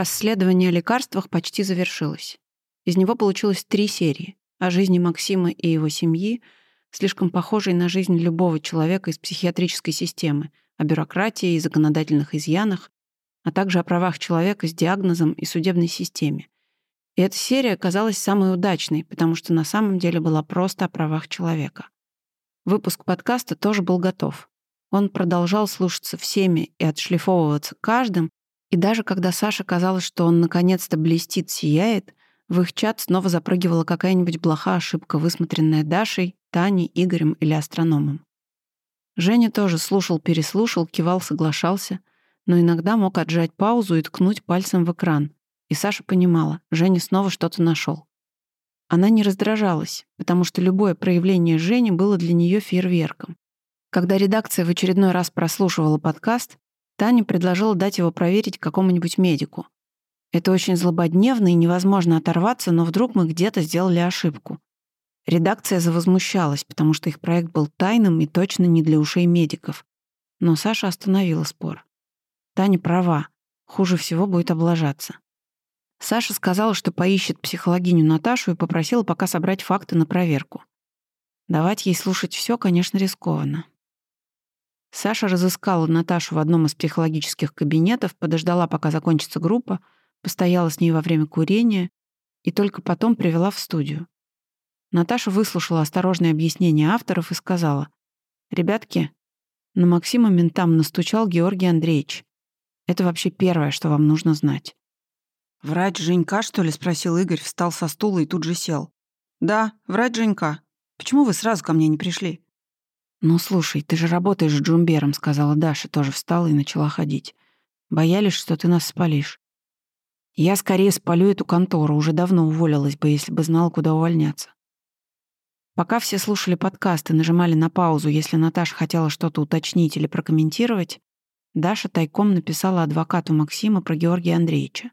Расследование о лекарствах почти завершилось. Из него получилось три серии о жизни Максима и его семьи, слишком похожей на жизнь любого человека из психиатрической системы, о бюрократии и законодательных изъянах, а также о правах человека с диагнозом и судебной системе. И эта серия оказалась самой удачной, потому что на самом деле была просто о правах человека. Выпуск подкаста тоже был готов. Он продолжал слушаться всеми и отшлифовываться каждым, и даже когда Саше казалось, что он наконец-то блестит, сияет, в их чат снова запрыгивала какая-нибудь блоха ошибка, высмотренная Дашей, Таней, Игорем или астрономом. Женя тоже слушал-переслушал, кивал, соглашался, но иногда мог отжать паузу и ткнуть пальцем в экран. И Саша понимала, Женя снова что-то нашел. Она не раздражалась, потому что любое проявление Жени было для нее фейерверком. Когда редакция в очередной раз прослушивала подкаст, Таня предложила дать его проверить какому-нибудь медику. Это очень злободневно и невозможно оторваться, но вдруг мы где-то сделали ошибку. Редакция завозмущалась, потому что их проект был тайным и точно не для ушей медиков. Но Саша остановила спор. Таня права. Хуже всего будет облажаться. Саша сказала, что поищет психологиню Наташу и попросила пока собрать факты на проверку. Давать ей слушать все, конечно, рискованно. Саша разыскала Наташу в одном из психологических кабинетов, подождала, пока закончится группа, постояла с ней во время курения и только потом привела в студию. Наташа выслушала осторожные объяснения авторов и сказала, «Ребятки, на Максима ментам настучал Георгий Андреевич. Это вообще первое, что вам нужно знать». «Врач Женька, что ли?» — спросил Игорь, встал со стула и тут же сел. «Да, врач Женька. Почему вы сразу ко мне не пришли?» «Ну, слушай, ты же работаешь с Джумбером», — сказала Даша, тоже встала и начала ходить. «Боялись, что ты нас спалишь». «Я скорее спалю эту контору, уже давно уволилась бы, если бы знала, куда увольняться». Пока все слушали подкаст и нажимали на паузу, если Наташа хотела что-то уточнить или прокомментировать, Даша тайком написала адвокату Максима про Георгия Андреевича.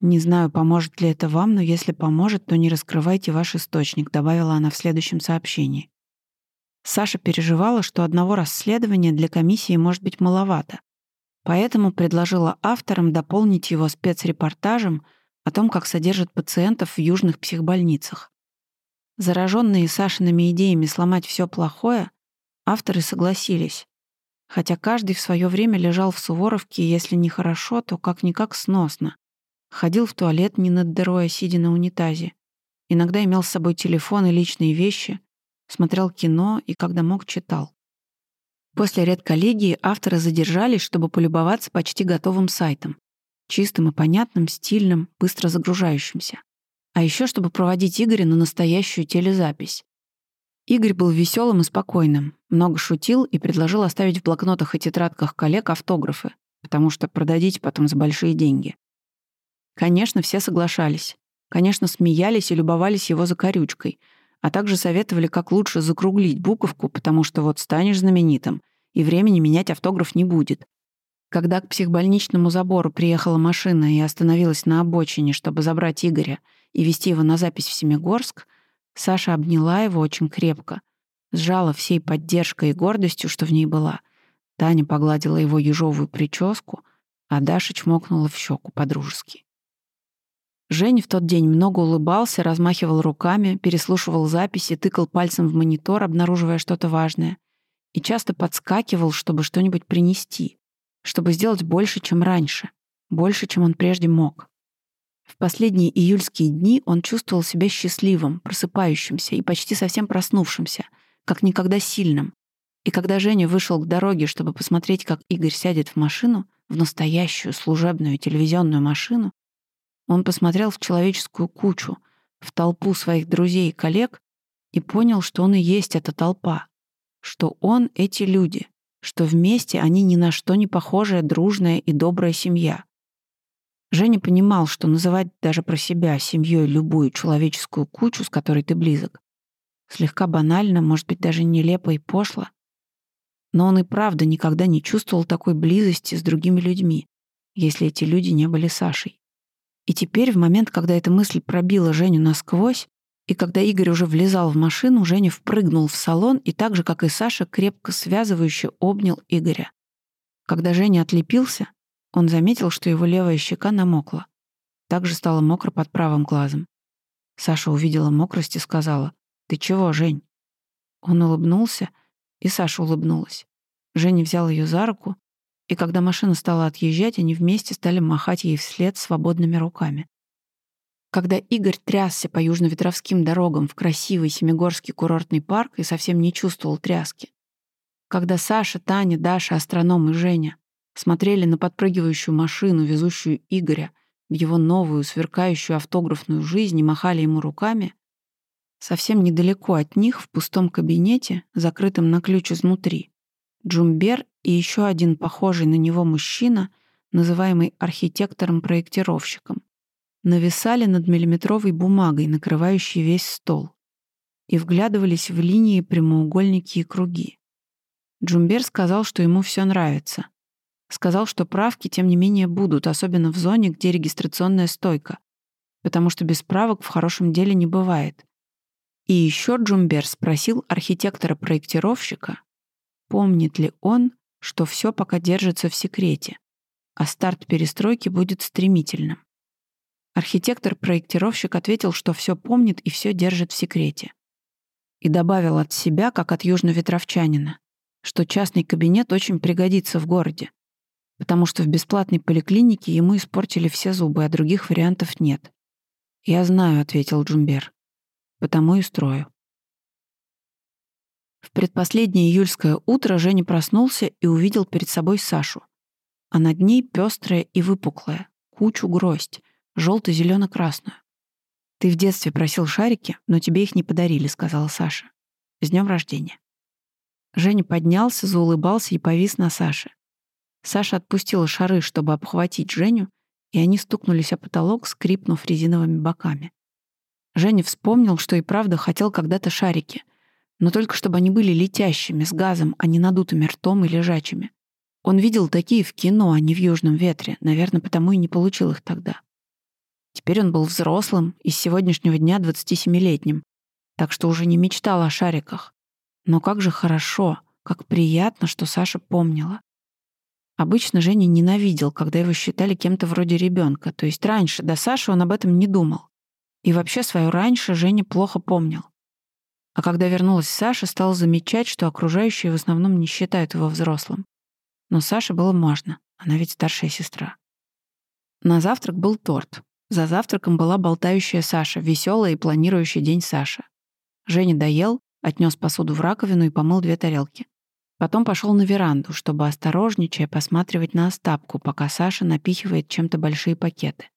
«Не знаю, поможет ли это вам, но если поможет, то не раскрывайте ваш источник», добавила она в следующем сообщении. Саша переживала, что одного расследования для комиссии может быть маловато, поэтому предложила авторам дополнить его спецрепортажем о том, как содержат пациентов в южных психбольницах. Зараженные Сашиными идеями сломать все плохое, авторы согласились, хотя каждый в свое время лежал в Суворовке, если не хорошо, то как-никак сносно. Ходил в туалет не над дырой, а сидя на унитазе. Иногда имел с собой телефон и личные вещи — смотрел кино и, когда мог, читал. После редколлегии авторы задержались, чтобы полюбоваться почти готовым сайтом. Чистым и понятным, стильным, быстро загружающимся. А еще, чтобы проводить Игоря на настоящую телезапись. Игорь был веселым и спокойным, много шутил и предложил оставить в блокнотах и тетрадках коллег автографы, потому что продадите потом за большие деньги. Конечно, все соглашались. Конечно, смеялись и любовались его закорючкой — а также советовали, как лучше закруглить буковку, потому что вот станешь знаменитым, и времени менять автограф не будет. Когда к психбольничному забору приехала машина и остановилась на обочине, чтобы забрать Игоря и вести его на запись в Семигорск, Саша обняла его очень крепко, сжала всей поддержкой и гордостью, что в ней была. Таня погладила его ежовую прическу, а Даша чмокнула в щеку по-дружески. Женя в тот день много улыбался, размахивал руками, переслушивал записи, тыкал пальцем в монитор, обнаруживая что-то важное, и часто подскакивал, чтобы что-нибудь принести, чтобы сделать больше, чем раньше, больше, чем он прежде мог. В последние июльские дни он чувствовал себя счастливым, просыпающимся и почти совсем проснувшимся, как никогда сильным. И когда Женя вышел к дороге, чтобы посмотреть, как Игорь сядет в машину, в настоящую служебную телевизионную машину, он посмотрел в человеческую кучу, в толпу своих друзей и коллег и понял, что он и есть эта толпа, что он — эти люди, что вместе они ни на что не похожая дружная и добрая семья. Женя понимал, что называть даже про себя семьей любую человеческую кучу, с которой ты близок, слегка банально, может быть, даже нелепо и пошло. Но он и правда никогда не чувствовал такой близости с другими людьми, если эти люди не были Сашей. И теперь, в момент, когда эта мысль пробила Женю насквозь, и когда Игорь уже влезал в машину, Женя впрыгнул в салон и так же, как и Саша, крепко связывающе обнял Игоря. Когда Женя отлепился, он заметил, что его левая щека намокла. также стало мокро под правым глазом. Саша увидела мокрость и сказала, «Ты чего, Жень?» Он улыбнулся, и Саша улыбнулась. Женя взял ее за руку, и когда машина стала отъезжать, они вместе стали махать ей вслед свободными руками. Когда Игорь трясся по южно-ветровским дорогам в красивый Семигорский курортный парк и совсем не чувствовал тряски. Когда Саша, Таня, Даша, астроном и Женя смотрели на подпрыгивающую машину, везущую Игоря в его новую, сверкающую автографную жизнь и махали ему руками, совсем недалеко от них, в пустом кабинете, закрытом на ключ изнутри, Джумбер и еще один похожий на него мужчина, называемый архитектором-проектировщиком, нависали над миллиметровой бумагой, накрывающей весь стол, и вглядывались в линии, прямоугольники и круги. Джумбер сказал, что ему все нравится. Сказал, что правки, тем не менее, будут, особенно в зоне, где регистрационная стойка, потому что без правок в хорошем деле не бывает. И еще Джумбер спросил архитектора-проектировщика, помнит ли он, что все пока держится в секрете, а старт перестройки будет стремительным. Архитектор-проектировщик ответил, что все помнит и все держит в секрете. И добавил от себя, как от южноветровчанина, что частный кабинет очень пригодится в городе, потому что в бесплатной поликлинике ему испортили все зубы, а других вариантов нет. «Я знаю», — ответил Джумбер, — «потому и строю». В предпоследнее июльское утро Женя проснулся и увидел перед собой Сашу, а над ней пестрая и выпуклая, кучу гроздь, желто-зелено-красную. «Ты в детстве просил шарики, но тебе их не подарили», — сказала Саша. «С днем рождения». Женя поднялся, заулыбался и повис на Саше. Саша отпустила шары, чтобы обхватить Женю, и они стукнулись о потолок, скрипнув резиновыми боками. Женя вспомнил, что и правда хотел когда-то шарики, но только чтобы они были летящими, с газом, а не надутыми ртом и лежачими. Он видел такие в кино, а не в «Южном ветре», наверное, потому и не получил их тогда. Теперь он был взрослым и с сегодняшнего дня 27-летним, так что уже не мечтал о шариках. Но как же хорошо, как приятно, что Саша помнила. Обычно Женя ненавидел, когда его считали кем-то вроде ребенка, то есть раньше, до Саши он об этом не думал. И вообще свое раньше Женя плохо помнил. А когда вернулась Саша, стал замечать, что окружающие в основном не считают его взрослым. Но Саше было можно, она ведь старшая сестра. На завтрак был торт. За завтраком была болтающая Саша, веселая и планирующая день Саша. Женя доел, отнес посуду в раковину и помыл две тарелки. Потом пошел на веранду, чтобы осторожничая посматривать на Остапку, пока Саша напихивает чем-то большие пакеты.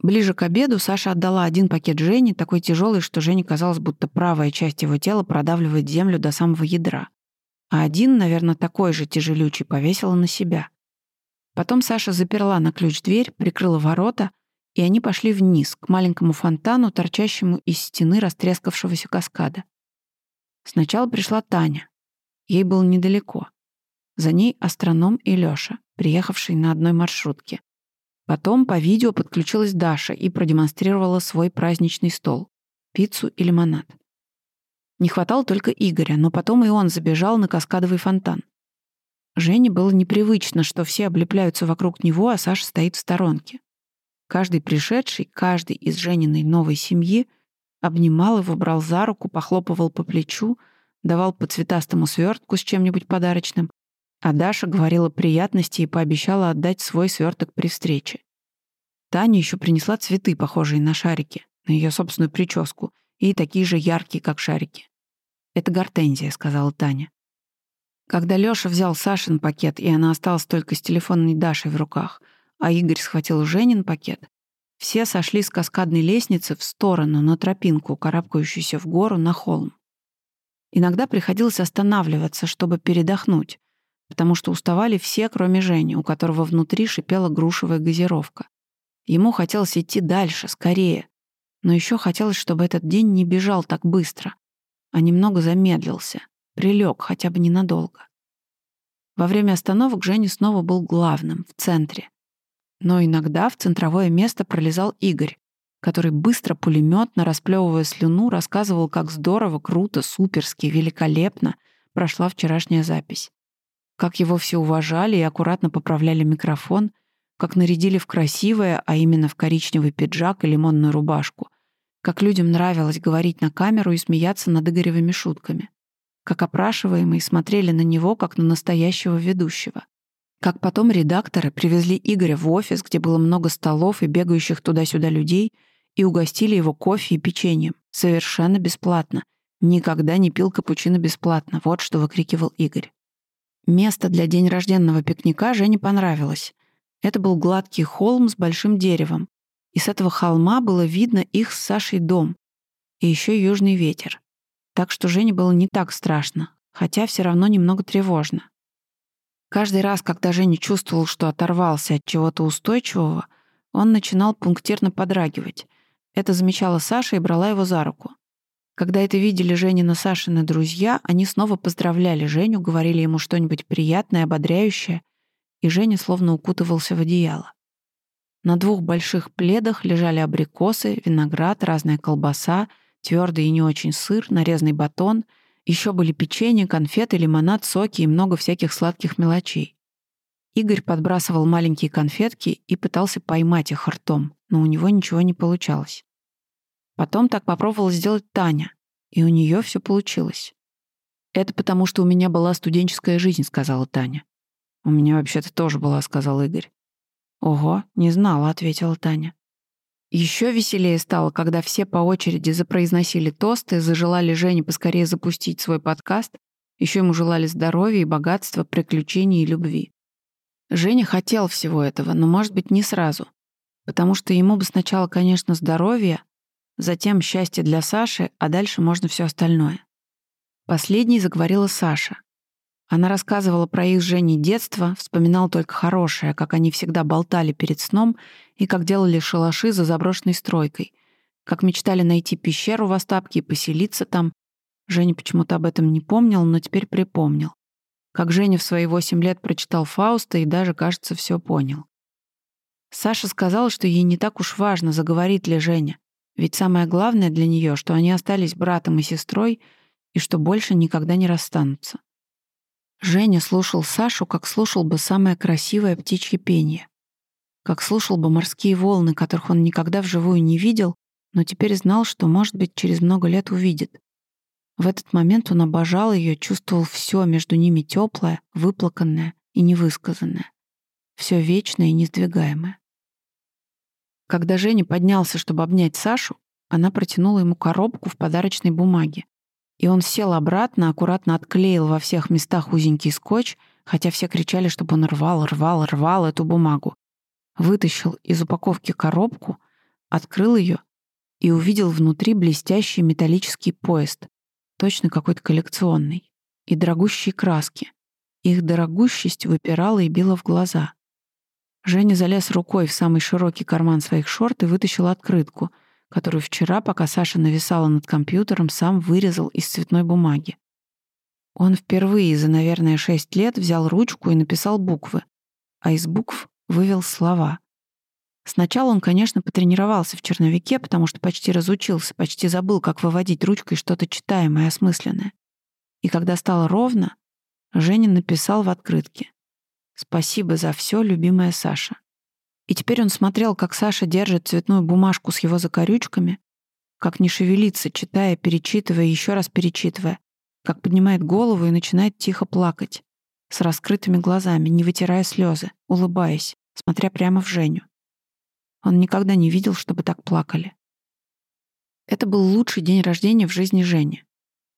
Ближе к обеду Саша отдала один пакет Жене, такой тяжелый, что Жене казалось, будто правая часть его тела продавливает землю до самого ядра. А один, наверное, такой же тяжелючий, повесила на себя. Потом Саша заперла на ключ дверь, прикрыла ворота — и они пошли вниз, к маленькому фонтану, торчащему из стены растрескавшегося каскада. Сначала пришла Таня. Ей было недалеко. За ней астроном и Лёша, приехавший на одной маршрутке. Потом по видео подключилась Даша и продемонстрировала свой праздничный стол — пиццу и лимонад. Не хватало только Игоря, но потом и он забежал на каскадовый фонтан. Жене было непривычно, что все облепляются вокруг него, а Саша стоит в сторонке. Каждый пришедший, каждый из Жениной новой семьи обнимал его, брал за руку, похлопывал по плечу, давал по цветастому свертку с чем-нибудь подарочным, а Даша говорила приятности и пообещала отдать свой сверток при встрече. Таня еще принесла цветы, похожие на шарики, на ее собственную прическу, и такие же яркие, как шарики. «Это гортензия», — сказала Таня. Когда Лёша взял Сашин пакет, и она осталась только с телефонной Дашей в руках — а Игорь схватил Женин пакет, все сошли с каскадной лестницы в сторону, на тропинку, карабкающуюся в гору, на холм. Иногда приходилось останавливаться, чтобы передохнуть, потому что уставали все, кроме Жени, у которого внутри шипела грушевая газировка. Ему хотелось идти дальше, скорее, но еще хотелось, чтобы этот день не бежал так быстро, а немного замедлился, прилег хотя бы ненадолго. Во время остановок Женя снова был главным, в центре. Но иногда в центровое место пролезал Игорь, который быстро пулеметно, расплевывая слюну, рассказывал, как здорово, круто, суперски, великолепно прошла вчерашняя запись. Как его все уважали и аккуратно поправляли микрофон, как нарядили в красивое, а именно в коричневый пиджак и лимонную рубашку, как людям нравилось говорить на камеру и смеяться над Игоревыми шутками, как опрашиваемые смотрели на него, как на настоящего ведущего. Как потом редакторы привезли Игоря в офис, где было много столов и бегающих туда-сюда людей, и угостили его кофе и печеньем. Совершенно бесплатно. Никогда не пил капучино бесплатно. Вот что выкрикивал Игорь. Место для день рожденного пикника Жене понравилось. Это был гладкий холм с большим деревом. И с этого холма было видно их с Сашей дом. И еще южный ветер. Так что Жене было не так страшно, хотя все равно немного тревожно. Каждый раз, когда Женя чувствовал, что оторвался от чего-то устойчивого, он начинал пунктирно подрагивать. Это замечала Саша и брала его за руку. Когда это видели Женина Сашины друзья, они снова поздравляли Женю, говорили ему что-нибудь приятное, ободряющее, и Женя словно укутывался в одеяло. На двух больших пледах лежали абрикосы, виноград, разная колбаса, твердый и не очень сыр, нарезанный батон — еще были печенье, конфеты, лимонад, соки и много всяких сладких мелочей. Игорь подбрасывал маленькие конфетки и пытался поймать их ртом, но у него ничего не получалось. Потом так попробовала сделать Таня, и у нее все получилось. «Это потому, что у меня была студенческая жизнь», — сказала Таня. «У меня вообще-то тоже была», — сказал Игорь. «Ого, не знала», — ответила Таня. Еще веселее стало, когда все по очереди запроизносили тосты, зажелали Жене поскорее запустить свой подкаст, еще ему желали здоровья и богатства, приключений и любви. Женя хотел всего этого, но, может быть, не сразу. Потому что ему бы сначала, конечно, здоровье, затем счастье для Саши, а дальше можно все остальное. Последней заговорила Саша. Она рассказывала про их с Женей детство, вспоминала только хорошее, как они всегда болтали перед сном и как делали шалаши за заброшенной стройкой, как мечтали найти пещеру в Остапке и поселиться там. Женя почему-то об этом не помнил, но теперь припомнил. Как Женя в свои восемь лет прочитал Фауста и даже, кажется, все понял. Саша сказала, что ей не так уж важно, заговорит ли Женя. Ведь самое главное для нее, что они остались братом и сестрой и что больше никогда не расстанутся. Женя слушал Сашу, как слушал бы самое красивое птичье пение. Как слушал бы морские волны, которых он никогда вживую не видел, но теперь знал, что, может быть, через много лет увидит. В этот момент он обожал ее, чувствовал все между ними теплое, выплаканное и невысказанное. Все вечное и несдвигаемое. Когда Женя поднялся, чтобы обнять Сашу, она протянула ему коробку в подарочной бумаге. И он сел обратно, аккуратно отклеил во всех местах узенький скотч, хотя все кричали, чтобы он рвал, рвал, рвал эту бумагу. Вытащил из упаковки коробку, открыл ее и увидел внутри блестящий металлический поезд, точно какой-то коллекционный, и дорогущие краски. Их дорогущесть выпирала и била в глаза. Женя залез рукой в самый широкий карман своих шорт и вытащил открытку — которую вчера, пока Саша нависала над компьютером, сам вырезал из цветной бумаги. Он впервые за, наверное, шесть лет взял ручку и написал буквы, а из букв вывел слова. Сначала он, конечно, потренировался в черновике, потому что почти разучился, почти забыл, как выводить ручкой что-то читаемое, осмысленное. И когда стало ровно, Женин написал в открытке «Спасибо за все, любимая Саша. И теперь он смотрел, как Саша держит цветную бумажку с его закорючками, как не шевелится, читая, перечитывая, еще раз перечитывая, как поднимает голову и начинает тихо плакать, с раскрытыми глазами, не вытирая слезы, улыбаясь, смотря прямо в Женю. Он никогда не видел, чтобы так плакали. Это был лучший день рождения в жизни Жени.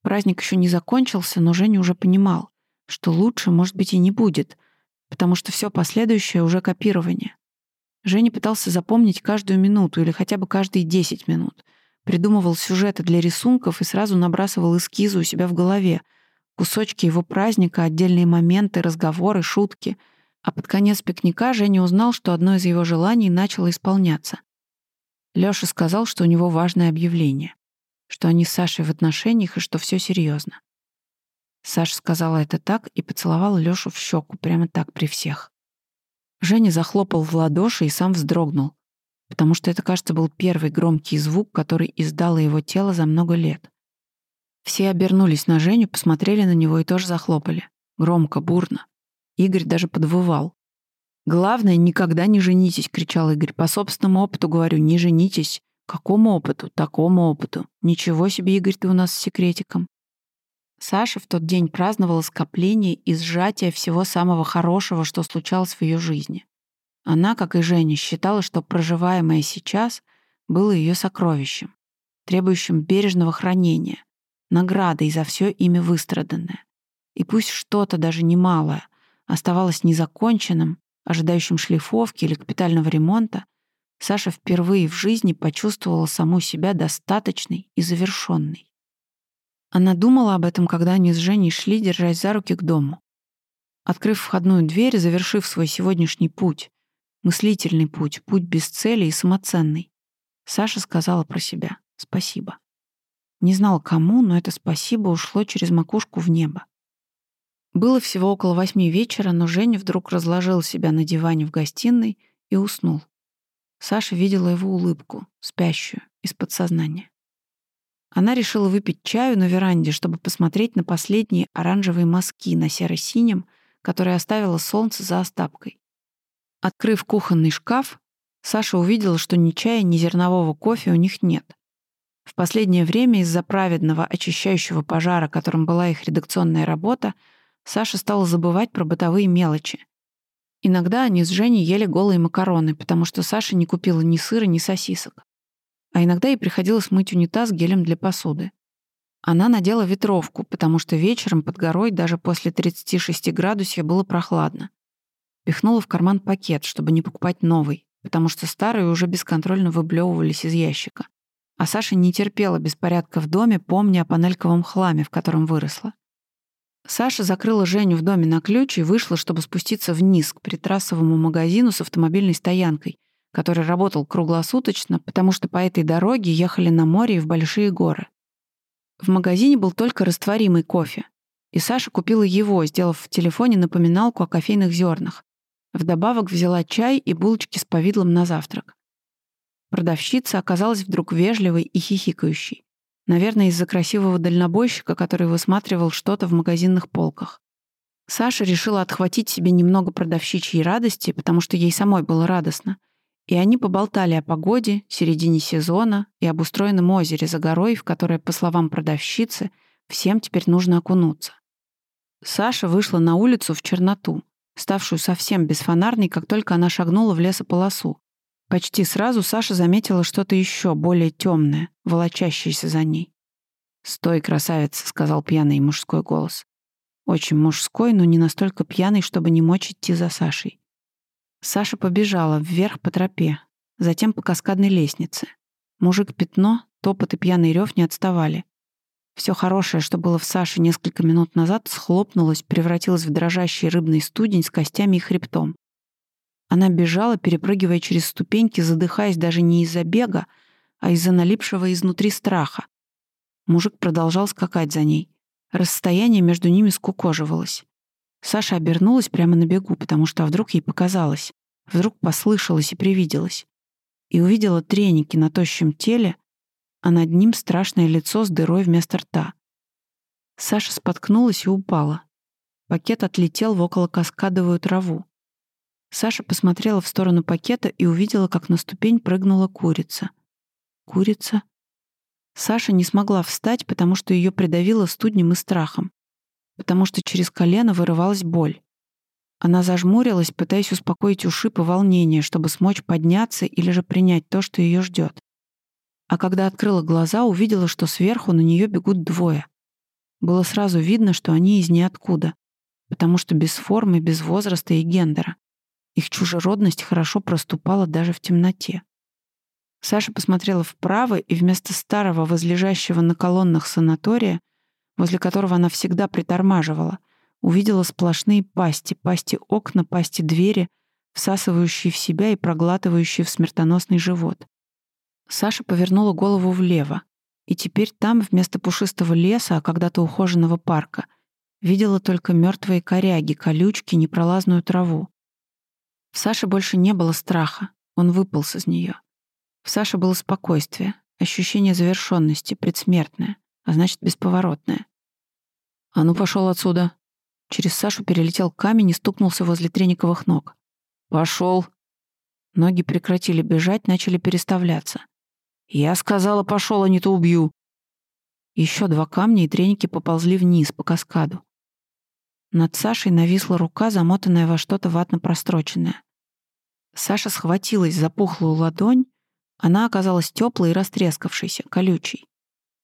Праздник еще не закончился, но Женя уже понимал, что лучше, может быть, и не будет, потому что все последующее уже копирование. Женя пытался запомнить каждую минуту или хотя бы каждые 10 минут. Придумывал сюжеты для рисунков и сразу набрасывал эскизы у себя в голове. Кусочки его праздника, отдельные моменты, разговоры, шутки. А под конец пикника Женя узнал, что одно из его желаний начало исполняться. Лёша сказал, что у него важное объявление, что они с Сашей в отношениях и что все серьезно. Саша сказала это так и поцеловала Лёшу в щеку, прямо так при всех. Женя захлопал в ладоши и сам вздрогнул, потому что это, кажется, был первый громкий звук, который издало его тело за много лет. Все обернулись на Женю, посмотрели на него и тоже захлопали. Громко, бурно. Игорь даже подвывал. «Главное, никогда не женитесь», — кричал Игорь. «По собственному опыту говорю, не женитесь. Какому опыту? Такому опыту. Ничего себе, Игорь, ты у нас с секретиком». Саша в тот день праздновала скопление и сжатие всего самого хорошего, что случалось в ее жизни. Она, как и Женя, считала, что проживаемое сейчас было ее сокровищем, требующим бережного хранения, наградой за все ими выстраданное. И пусть что-то, даже немалое, оставалось незаконченным, ожидающим шлифовки или капитального ремонта, Саша впервые в жизни почувствовала саму себя достаточной и завершенной. Она думала об этом, когда они с Женей шли, держась за руки к дому. Открыв входную дверь, завершив свой сегодняшний путь, мыслительный путь, путь без цели и самоценный, Саша сказала про себя «спасибо». Не знала кому, но это спасибо ушло через макушку в небо. Было всего около восьми вечера, но Женя вдруг разложил себя на диване в гостиной и уснул. Саша видела его улыбку, спящую, из подсознания. Она решила выпить чаю на веранде, чтобы посмотреть на последние оранжевые мазки на серо-синем, которые оставило солнце за остапкой. Открыв кухонный шкаф, Саша увидела, что ни чая, ни зернового кофе у них нет. В последнее время из-за праведного очищающего пожара, которым была их редакционная работа, Саша стала забывать про бытовые мелочи. Иногда они с Женей ели голые макароны, потому что Саша не купила ни сыра, ни сосисок а иногда ей приходилось мыть унитаз гелем для посуды. Она надела ветровку, потому что вечером под горой даже после 36 градусов было прохладно. Пихнула в карман пакет, чтобы не покупать новый, потому что старые уже бесконтрольно выблевывались из ящика. А Саша не терпела беспорядка в доме, помня о панельковом хламе, в котором выросла. Саша закрыла Женю в доме на ключ и вышла, чтобы спуститься вниз к притрассовому магазину с автомобильной стоянкой, который работал круглосуточно, потому что по этой дороге ехали на море и в большие горы. В магазине был только растворимый кофе, и Саша купила его, сделав в телефоне напоминалку о кофейных зернах. Вдобавок взяла чай и булочки с повидлом на завтрак. Продавщица оказалась вдруг вежливой и хихикающей. Наверное, из-за красивого дальнобойщика, который высматривал что-то в магазинных полках. Саша решила отхватить себе немного продавщичьей радости, потому что ей самой было радостно, и они поболтали о погоде, середине сезона и об устроенном озере за горой, в которое, по словам продавщицы, всем теперь нужно окунуться. Саша вышла на улицу в черноту, ставшую совсем бесфонарной, как только она шагнула в лесополосу. Почти сразу Саша заметила что-то еще более темное, волочащееся за ней. «Стой, красавица», — сказал пьяный мужской голос. Очень мужской, но не настолько пьяный, чтобы не мочь идти за Сашей. Саша побежала вверх по тропе, затем по каскадной лестнице. Мужик-пятно, топот и пьяный рев не отставали. Все хорошее, что было в Саше несколько минут назад, схлопнулось, превратилось в дрожащий рыбный студень с костями и хребтом. Она бежала, перепрыгивая через ступеньки, задыхаясь даже не из-за бега, а из-за налипшего изнутри страха. Мужик продолжал скакать за ней. Расстояние между ними скукоживалось. Саша обернулась прямо на бегу, потому что а вдруг ей показалось, вдруг послышалось и привиделось. И увидела треники на тощем теле, а над ним страшное лицо с дырой вместо рта. Саша споткнулась и упала. Пакет отлетел в около каскадовую траву. Саша посмотрела в сторону пакета и увидела, как на ступень прыгнула курица. Курица? Саша не смогла встать, потому что ее придавило студнем и страхом потому что через колено вырывалась боль. Она зажмурилась, пытаясь успокоить ушиб и волнение, чтобы смочь подняться или же принять то, что ее ждет. А когда открыла глаза, увидела, что сверху на нее бегут двое. Было сразу видно, что они из ниоткуда, потому что без формы, без возраста и гендера. Их чужеродность хорошо проступала даже в темноте. Саша посмотрела вправо и вместо старого, возлежащего на колоннах санатория, возле которого она всегда притормаживала, увидела сплошные пасти, пасти окна, пасти двери, всасывающие в себя и проглатывающие в смертоносный живот. Саша повернула голову влево, и теперь там, вместо пушистого леса, а когда-то ухоженного парка, видела только мертвые коряги, колючки, непролазную траву. В Саше больше не было страха, он выполз из нее. В Саше было спокойствие, ощущение завершенности, предсмертное а значит, бесповоротная. «А ну, пошел отсюда!» Через Сашу перелетел камень и стукнулся возле Трениковых ног. Пошел. Ноги прекратили бежать, начали переставляться. Я сказала, пошел, а не то убью. Еще два камня и треники поползли вниз по каскаду. Над Сашей нависла рука, замотанная во что-то ватно простроченное. Саша схватилась за пухлую ладонь, она оказалась теплой и растрескавшейся, колючей.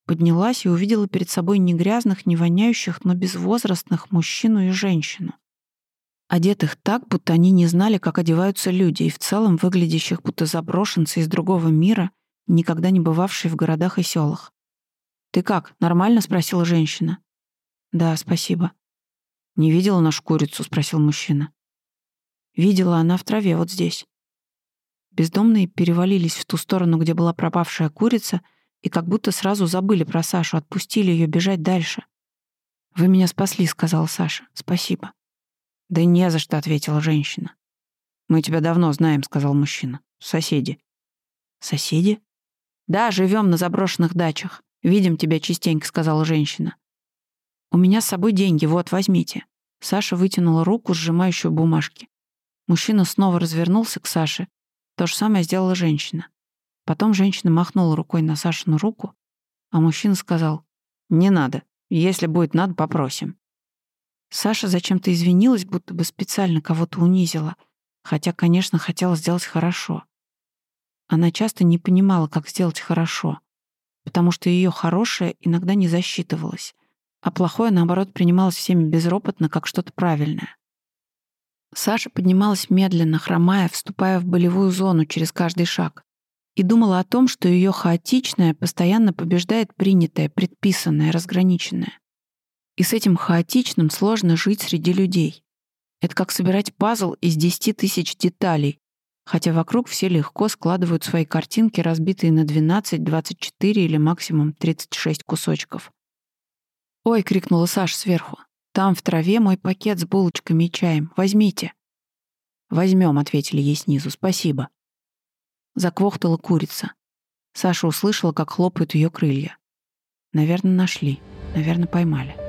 Поднялась и увидела перед собой не грязных, не воняющих, но безвозрастных мужчину и женщину. Одетых так, будто они не знали, как одеваются люди, и в целом выглядящих будто заброшенцы из другого мира, никогда не бывавшие в городах и селах. «Ты как, нормально?» — спросила женщина. «Да, спасибо». «Не видела нашу курицу?» — спросил мужчина. «Видела она в траве вот здесь». Бездомные перевалились в ту сторону, где была пропавшая курица, и как будто сразу забыли про Сашу, отпустили ее бежать дальше. «Вы меня спасли», — сказала Саша. «Спасибо». «Да не за что», — ответила женщина. «Мы тебя давно знаем», — сказал мужчина. «Соседи». «Соседи?» «Да, живем на заброшенных дачах. Видим тебя частенько», — сказала женщина. «У меня с собой деньги, вот, возьмите». Саша вытянула руку, сжимающую бумажки. Мужчина снова развернулся к Саше. То же самое сделала женщина. Потом женщина махнула рукой на Сашину руку, а мужчина сказал, «Не надо. Если будет надо, попросим». Саша зачем-то извинилась, будто бы специально кого-то унизила, хотя, конечно, хотела сделать хорошо. Она часто не понимала, как сделать хорошо, потому что ее хорошее иногда не засчитывалось а плохое, наоборот, принималось всеми безропотно, как что-то правильное. Саша поднималась медленно, хромая, вступая в болевую зону через каждый шаг, и думала о том, что ее хаотичное постоянно побеждает принятое, предписанное, разграниченное. И с этим хаотичным сложно жить среди людей. Это как собирать пазл из 10 тысяч деталей, хотя вокруг все легко складывают свои картинки, разбитые на 12, 24 или максимум 36 кусочков. «Ой!» — крикнула Саша сверху. «Там в траве мой пакет с булочками и чаем. Возьмите». «Возьмем», — ответили ей снизу. «Спасибо». Заквохтала курица. Саша услышала, как хлопают ее крылья. Наверное, нашли. Наверное, поймали.